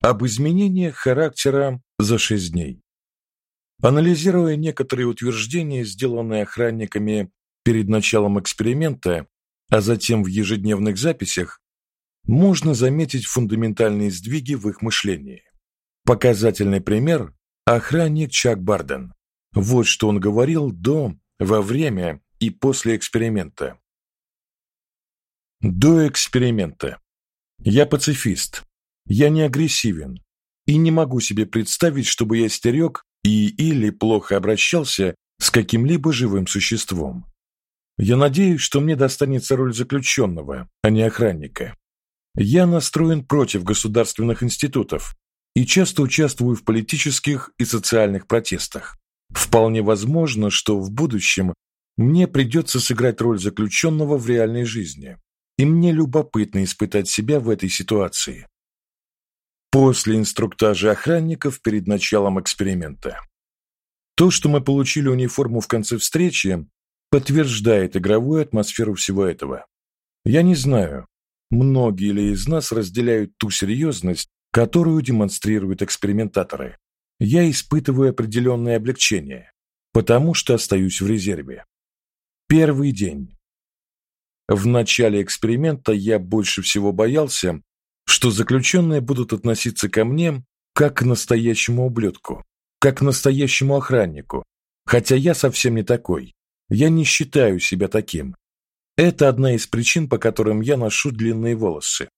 об изменениях характера за шесть дней. Анализируя некоторые утверждения, сделанные охранниками перед началом эксперимента, а затем в ежедневных записях, можно заметить фундаментальные сдвиги в их мышлении. Показательный пример охранник Чак Барден. Вот что он говорил до, во время и после эксперимента. До эксперимента. Я пацифист. Я не агрессивен и не могу себе представить, чтобы я стерег и или плохо обращался с каким-либо живым существом. Я надеюсь, что мне достанется роль заключенного, а не охранника. Я настроен против государственных институтов и часто участвую в политических и социальных протестах. Вполне возможно, что в будущем мне придется сыграть роль заключенного в реальной жизни. И мне любопытно испытать себя в этой ситуации после инструктажа охранников перед началом эксперимента. То, что мы получили униформу в конце встречи, подтверждает игровую атмосферу всего этого. Я не знаю, многие ли из нас разделяют ту серьезность, которую демонстрируют экспериментаторы. Я испытываю определенное облегчение, потому что остаюсь в резерве. Первый день. В начале эксперимента я больше всего боялся, что заключенные будут относиться ко мне как к настоящему ублюдку, как к настоящему охраннику, хотя я совсем не такой. Я не считаю себя таким. Это одна из причин, по которым я ношу длинные волосы.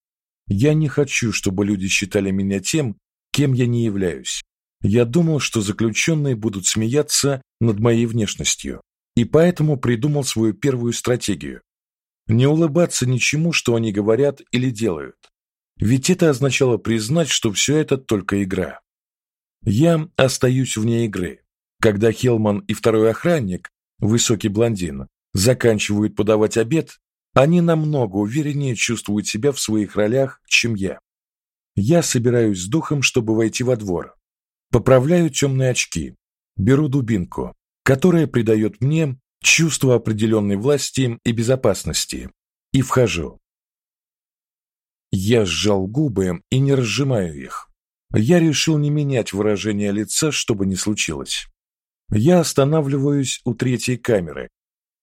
Я не хочу, чтобы люди считали меня тем, кем я не являюсь. Я думал, что заключенные будут смеяться над моей внешностью, и поэтому придумал свою первую стратегию. Не улыбаться ничему, что они говорят или делают. Ведь это означало признать, что все это только игра. Я остаюсь вне игры. Когда Хелман и второй охранник, высокий блондин, заканчивают подавать обед, они намного увереннее чувствуют себя в своих ролях, чем я. Я собираюсь с духом, чтобы войти во двор. Поправляю темные очки, беру дубинку, которая придает мне чувство определенной власти и безопасности, и вхожу. Я сжал губы и не разжимаю их. Я решил не менять выражение лица, чтобы не случилось. Я останавливаюсь у третьей камеры.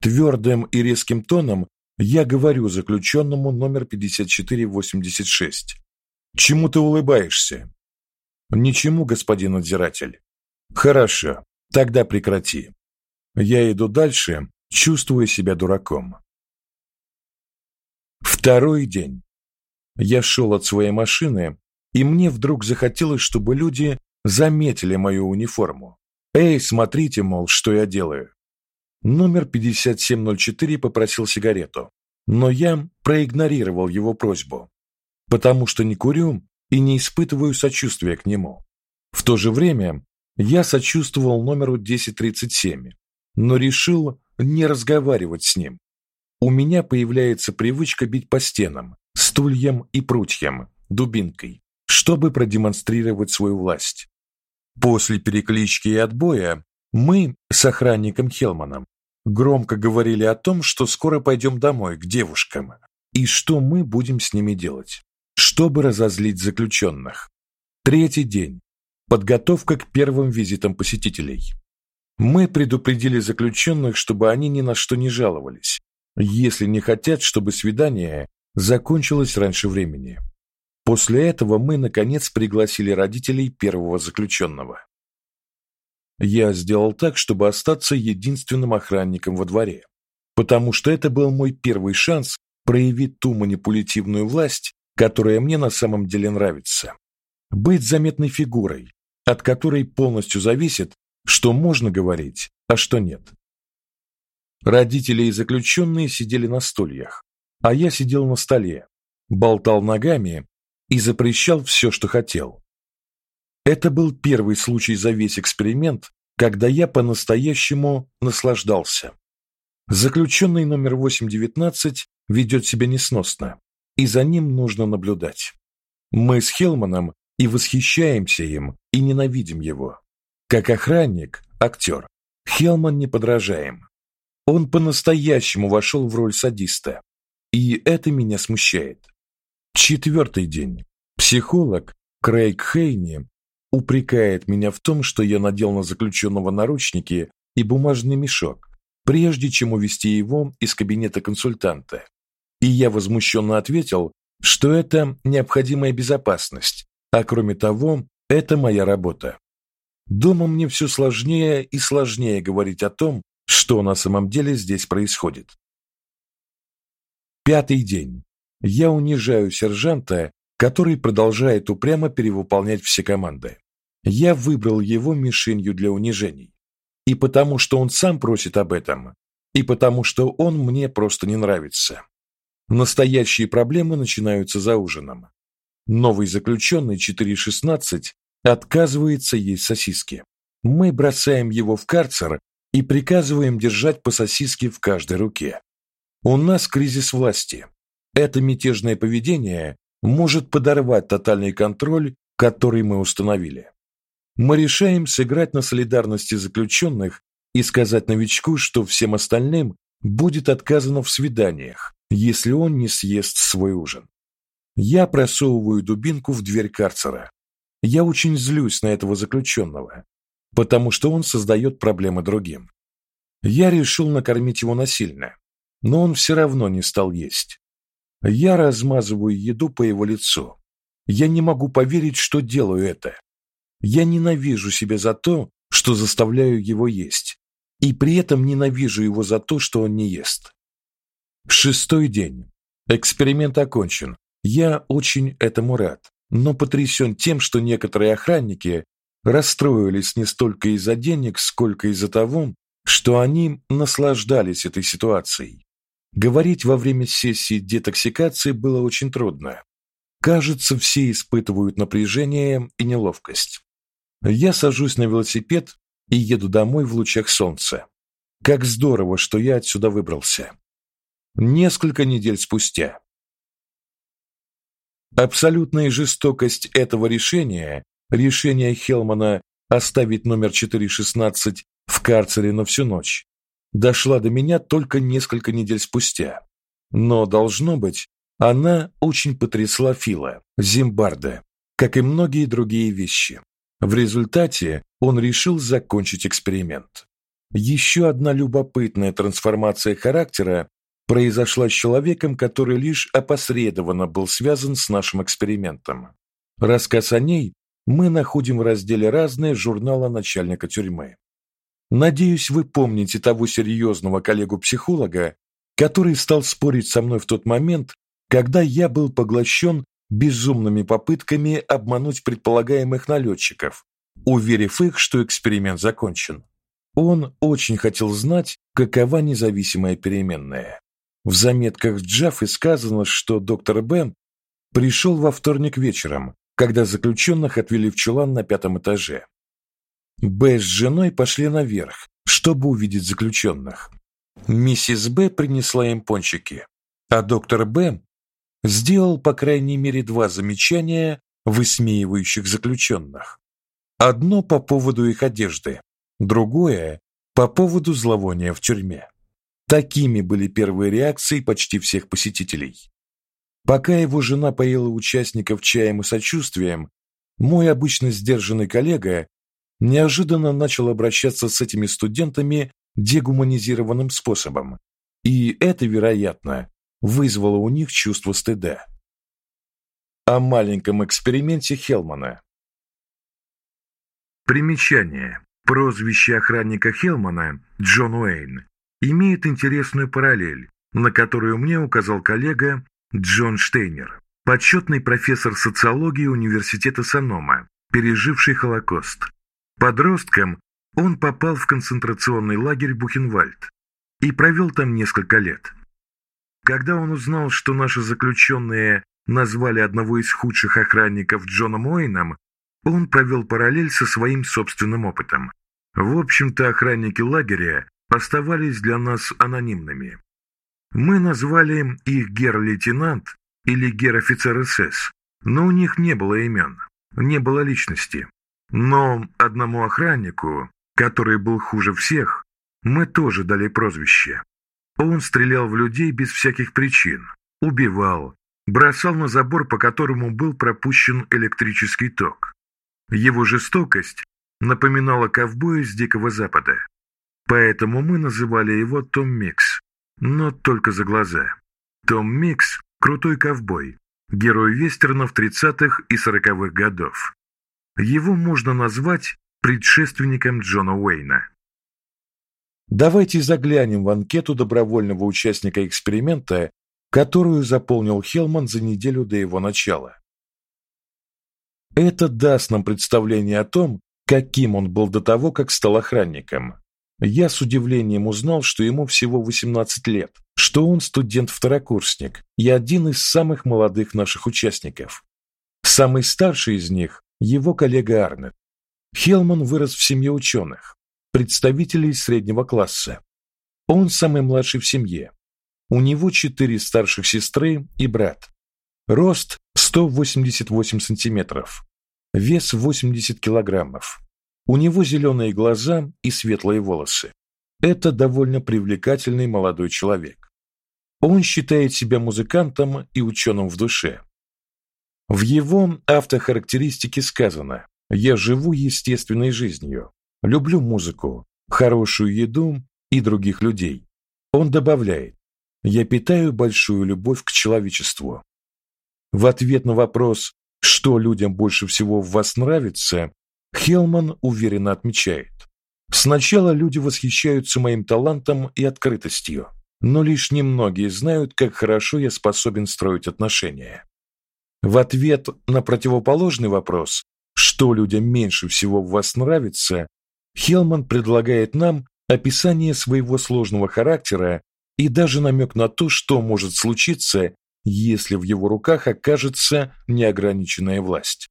Твердым и резким тоном я говорю заключенному номер 5486. Чему ты улыбаешься? Ничему, господин надзиратель. Хорошо, тогда прекрати. Я иду дальше, чувствуя себя дураком. Второй день. Я шел от своей машины, и мне вдруг захотелось, чтобы люди заметили мою униформу. Эй, смотрите, мол, что я делаю. Номер 5704 попросил сигарету, но я проигнорировал его просьбу, потому что не курю и не испытываю сочувствия к нему. В то же время я сочувствовал номеру 1037, но решил не разговаривать с ним. У меня появляется привычка бить по стенам, стульям и прутьям, дубинкой, чтобы продемонстрировать свою власть. После переклички и отбоя мы с охранником Хелманом громко говорили о том, что скоро пойдем домой к девушкам и что мы будем с ними делать, чтобы разозлить заключенных. Третий день. Подготовка к первым визитам посетителей. Мы предупредили заключенных, чтобы они ни на что не жаловались, если не хотят, чтобы свидание закончилось раньше времени. После этого мы наконец пригласили родителей первого заключенного. Я сделал так, чтобы остаться единственным охранником во дворе, потому что это был мой первый шанс проявить ту манипулятивную власть, которая мне на самом деле нравится. Быть заметной фигурой, от которой полностью зависит, что можно говорить, а что нет. Родители и заключенные сидели на стульях, а я сидел на столе, болтал ногами и запрещал все, что хотел. Это был первый случай за весь эксперимент, когда я по-настоящему наслаждался. Заключенный номер 819 ведет себя несносно, и за ним нужно наблюдать. Мы с Хелманом и восхищаемся им, и ненавидим его. Как охранник, актер, Хелман неподражаем. Он по-настоящему вошел в роль садиста. И это меня смущает. Четвертый день. Психолог, Крейг Хейни упрекает меня в том, что я надел на заключенного наручники и бумажный мешок, прежде чем увести его из кабинета консультанта. И я возмущенно ответил, что это необходимая безопасность, а кроме того, это моя работа. Дома мне все сложнее и сложнее говорить о том, что на самом деле здесь происходит. Пятый день. Я унижаю сержанта, который продолжает упрямо перевыполнять все команды. Я выбрал его мишенью для унижений. И потому, что он сам просит об этом, и потому, что он мне просто не нравится. Настоящие проблемы начинаются за ужином. Новый заключенный 416 отказывается есть сосиски. Мы бросаем его в карцер и приказываем держать по сосиске в каждой руке. У нас кризис власти. Это мятежное поведение может подорвать тотальный контроль, который мы установили. Мы решаем сыграть на солидарности заключенных и сказать новичку, что всем остальным будет отказано в свиданиях, если он не съест свой ужин. Я просовываю дубинку в дверь карцера. Я очень злюсь на этого заключенного, потому что он создает проблемы другим. Я решил накормить его насильно, но он все равно не стал есть. Я размазываю еду по его лицу. Я не могу поверить, что делаю это. Я ненавижу себя за то, что заставляю его есть, и при этом ненавижу его за то, что он не ест. Шестой день. Эксперимент окончен. Я очень этому рад, но потрясен тем, что некоторые охранники расстроились не столько из-за денег, сколько из-за того, что они наслаждались этой ситуацией. Говорить во время сессии детоксикации было очень трудно. Кажется, все испытывают напряжение и неловкость. Я сажусь на велосипед и еду домой в лучах солнца. Как здорово, что я отсюда выбрался. Несколько недель спустя. Абсолютная жестокость этого решения, решения Хелмана оставить номер 416 в карцере на всю ночь, дошла до меня только несколько недель спустя. Но должно быть, она очень потрясла Фила, Зимбарда, как и многие другие вещи. В результате он решил закончить эксперимент. Еще одна любопытная трансформация характера произошла с человеком, который лишь опосредованно был связан с нашим экспериментом. Рассказ о ней мы находим в разделе «Разные» журнала начальника тюрьмы. Надеюсь, вы помните того серьезного коллегу-психолога, который стал спорить со мной в тот момент, когда я был поглощен безумными попытками обмануть предполагаемых налетчиков, уверив их, что эксперимент закончен. Он очень хотел знать, какова независимая переменная. В заметках Джаффы сказано, что доктор Бен пришел во вторник вечером, когда заключенных отвели в чулан на пятом этаже. Б с женой пошли наверх, чтобы увидеть заключенных. Миссис Б принесла им пончики, а доктор Б сделал по крайней мере два замечания, высмеивающих заключенных. Одно по поводу их одежды, другое по поводу зловония в тюрьме. Такими были первые реакции почти всех посетителей. Пока его жена поила участников чаем и сочувствием, мой обычно сдержанный коллега неожиданно начал обращаться с этими студентами дегуманизированным способом, и это, вероятно, вызвало у них чувство стыда. О маленьком эксперименте Хелмана. Примечание. Прозвище охранника Хелмана Джон Уэйн имеет интересную параллель, на которую мне указал коллега Джон Штейнер, почетный профессор социологии университета Санома, переживший Холокост. Подростком он попал в концентрационный лагерь Бухенвальд и провел там несколько лет. Когда он узнал, что наши заключенные назвали одного из худших охранников Джоном Уэйном, он провел параллель со своим собственным опытом. В общем-то, охранники лагеря оставались для нас анонимными. Мы назвали их гер-лейтенант или гер-офицер СС, но у них не было имен, не было личности. Но одному охраннику, который был хуже всех, мы тоже дали прозвище. Он стрелял в людей без всяких причин, убивал, бросал на забор, по которому был пропущен электрический ток. Его жестокость напоминала ковбоя с Дикого Запада. Поэтому мы называли его Том Микс, но только за глаза. Том Микс – крутой ковбой, герой вестернов 30-х и 40-х годов. Его можно назвать предшественником Джона Уэйна. Давайте заглянем в анкету добровольного участника эксперимента, которую заполнил Хелман за неделю до его начала. Это даст нам представление о том, каким он был до того, как стал охранником. Я с удивлением узнал, что ему всего 18 лет, что он студент-второкурсник и один из самых молодых наших участников. Самый старший из них его коллега Арнет. Хелман вырос в семье ученых, представителей среднего класса. Он самый младший в семье. У него четыре старших сестры и брат. Рост 188 сантиметров. Вес 80 килограммов. У него зеленые глаза и светлые волосы. Это довольно привлекательный молодой человек. Он считает себя музыкантом и ученым в душе. В его автохарактеристике сказано: "Я живу естественной жизнью, люблю музыку, хорошую еду и других людей". Он добавляет: "Я питаю большую любовь к человечеству". В ответ на вопрос, что людям больше всего в вас нравится, Хелман уверенно отмечает: Сначала люди восхищаются моим талантом и открытостью, но лишь немногие знают, как хорошо я способен строить отношения. В ответ на противоположный вопрос, что людям меньше всего в вас нравится, Хелман предлагает нам описание своего сложного характера и даже намек на то, что может случиться, если в его руках окажется неограниченная власть.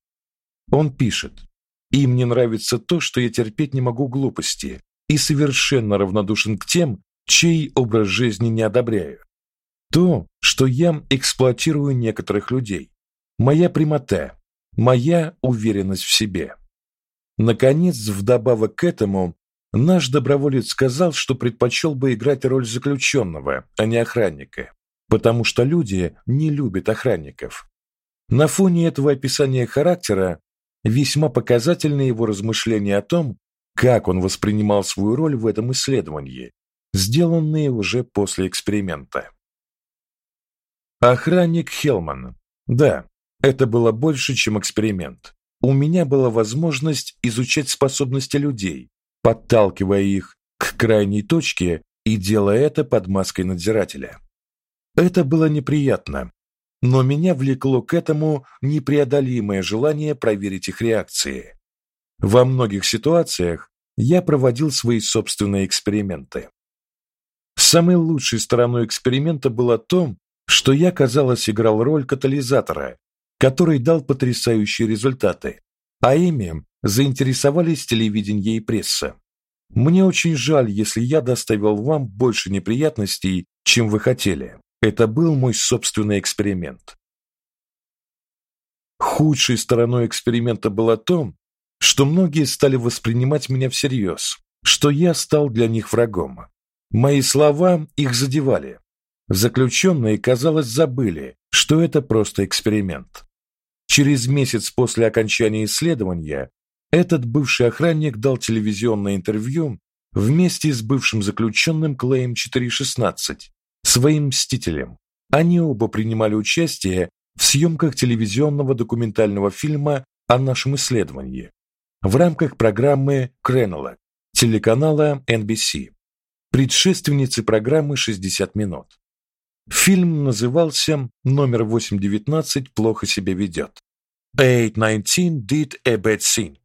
Он пишет: им не нравится то, что я терпеть не могу глупости и совершенно равнодушен к тем, чей образ жизни не одобряю. То, что я эксплуатирую некоторых людей. Моя прямота, моя уверенность в себе. Наконец, вдобавок к этому, наш доброволец сказал, что предпочел бы играть роль заключенного, а не охранника, потому что люди не любят охранников. На фоне этого описания характера Весьма показательны его размышления о том, как он воспринимал свою роль в этом исследовании, сделанные уже после эксперимента. Охранник Хелман. Да, это было больше, чем эксперимент. У меня была возможность изучать способности людей, подталкивая их к крайней точке и делая это под маской надзирателя. Это было неприятно, но меня влекло к этому непреодолимое желание проверить их реакции. Во многих ситуациях я проводил свои собственные эксперименты. Самой лучшей стороной эксперимента было то, что я, казалось, играл роль катализатора, который дал потрясающие результаты, а ими заинтересовались телевидение и пресса. Мне очень жаль, если я доставил вам больше неприятностей, чем вы хотели. Это был мой собственный эксперимент. Худшей стороной эксперимента было то, что многие стали воспринимать меня всерьез, что я стал для них врагом. Мои слова их задевали. Заключенные, казалось, забыли, что это просто эксперимент. Через месяц после окончания исследования этот бывший охранник дал телевизионное интервью вместе с бывшим заключенным Клеем 416, своим мстителем. Они оба принимали участие в съемках телевизионного документального фильма о нашем исследовании в рамках программы Кренела телеканала NBC, предшественницы программы 60 минут. Фильм назывался Номер 819 плохо себя ведет. 819 did a bad thing.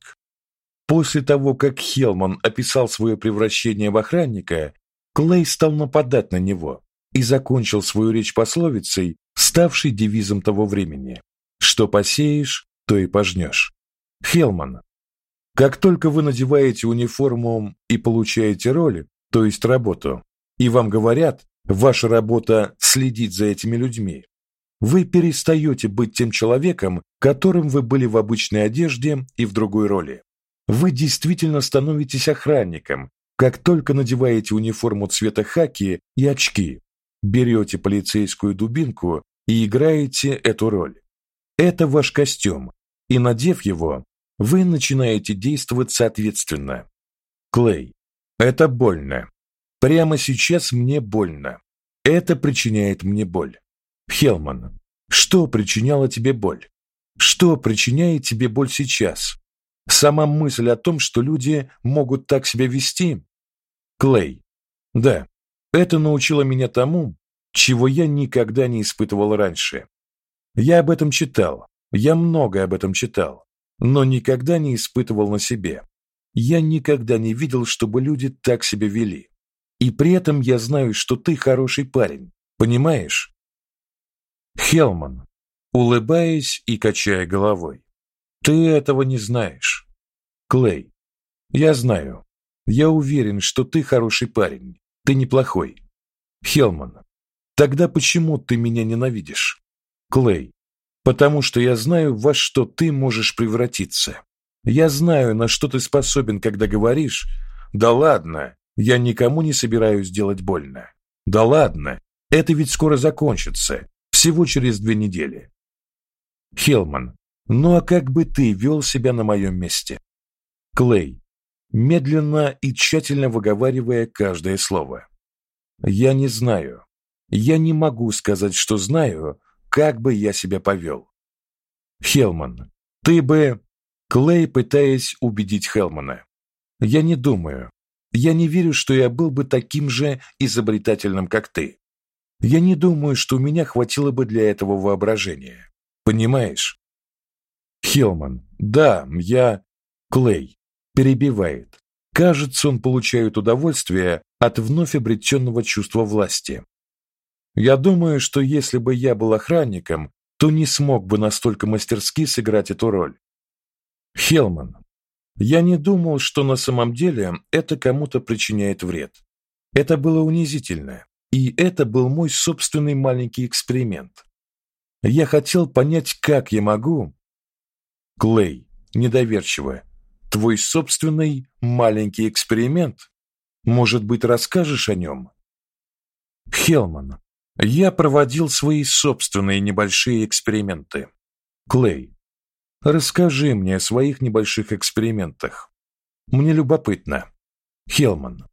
После того, как Хелман описал свое превращение в охранника, Клей стал нападать на него, и закончил свою речь пословицей, ставшей девизом того времени: что посеешь, то и пожнешь. Хелман. Как только вы надеваете униформу и получаете роль, то есть работу, и вам говорят, ваша работа следить за этими людьми, вы перестаете быть тем человеком, которым вы были в обычной одежде и в другой роли. Вы действительно становитесь охранником, как только надеваете униформу цвета хаки и очки, берете полицейскую дубинку и играете эту роль. Это ваш костюм, и надев его, вы начинаете действовать соответственно. Клей. Это больно. Прямо сейчас мне больно. Это причиняет мне боль. Хелман. Что причиняло тебе боль? Что причиняет тебе боль сейчас? Сама мысль о том, что люди могут так себя вести? Клей. Да. Это научило меня тому, чего я никогда не испытывал раньше. Я об этом читал. Я много об этом читал, но никогда не испытывал на себе. Я никогда не видел, чтобы люди так себя вели. И при этом я знаю, что ты хороший парень. Понимаешь? Хелман, улыбаясь и качая головой. Ты этого не знаешь. Клей. Я знаю. Я уверен, что ты хороший парень. Ты неплохой. Хелман. Тогда почему ты меня ненавидишь? Клей. Потому что я знаю, во что ты можешь превратиться. Я знаю, на что ты способен, когда говоришь: "Да ладно, я никому не собираюсь делать больно". Да ладно, это ведь скоро закончится, всего через две недели. Хелман. Ну а как бы ты вел себя на моем месте? Клей, медленно и тщательно выговаривая каждое слово. Я не знаю. Я не могу сказать, что знаю, как бы я себя повел. Хелман, ты бы Клей, пытаясь убедить Хелмана. Я не думаю. Я не верю, что я был бы таким же изобретательным, как ты. Я не думаю, что у меня хватило бы для этого воображения. Понимаешь? Хелман. Да, я Клей перебивает. Кажется, он получает удовольствие от вновь обретенного чувства власти. Я думаю, что если бы я был охранником, то не смог бы настолько мастерски сыграть эту роль. Хелман. Я не думал, что на самом деле это кому-то причиняет вред. Это было унизительно, и это был мой собственный маленький эксперимент. Я хотел понять, как я могу Клей, недоверчиво. Твой собственный маленький эксперимент? Может быть, расскажешь о нем?» Хелман. Я проводил свои собственные небольшие эксперименты. Клей. Расскажи мне о своих небольших экспериментах. Мне любопытно. Хелман.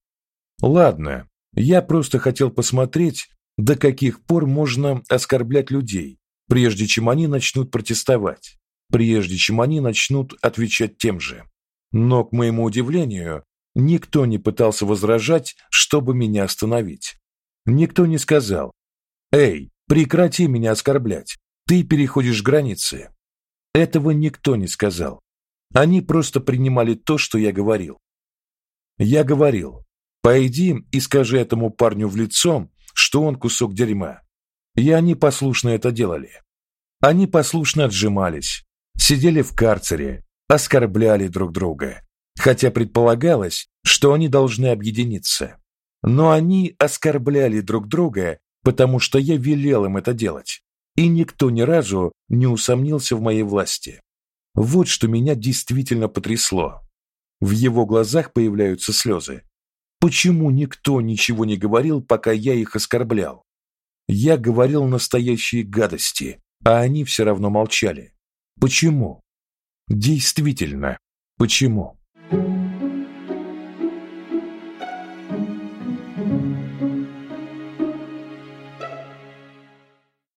Ладно, я просто хотел посмотреть, до каких пор можно оскорблять людей, прежде чем они начнут протестовать, прежде чем они начнут отвечать тем же. Но к моему удивлению, никто не пытался возражать, чтобы меня остановить. Никто не сказал: "Эй, прекрати меня оскорблять. Ты переходишь границы". Этого никто не сказал. Они просто принимали то, что я говорил. Я говорил: "Пойди и скажи этому парню в лицо, что он кусок дерьма". И они послушно это делали. Они послушно отжимались, сидели в карцере, оскорбляли друг друга, хотя предполагалось, что они должны объединиться. Но они оскорбляли друг друга, потому что я велел им это делать, и никто ни разу не усомнился в моей власти. Вот что меня действительно потрясло. В его глазах появляются слезы. Почему никто ничего не говорил, пока я их оскорблял? Я говорил настоящие гадости, а они все равно молчали. Почему? Действительно, почему?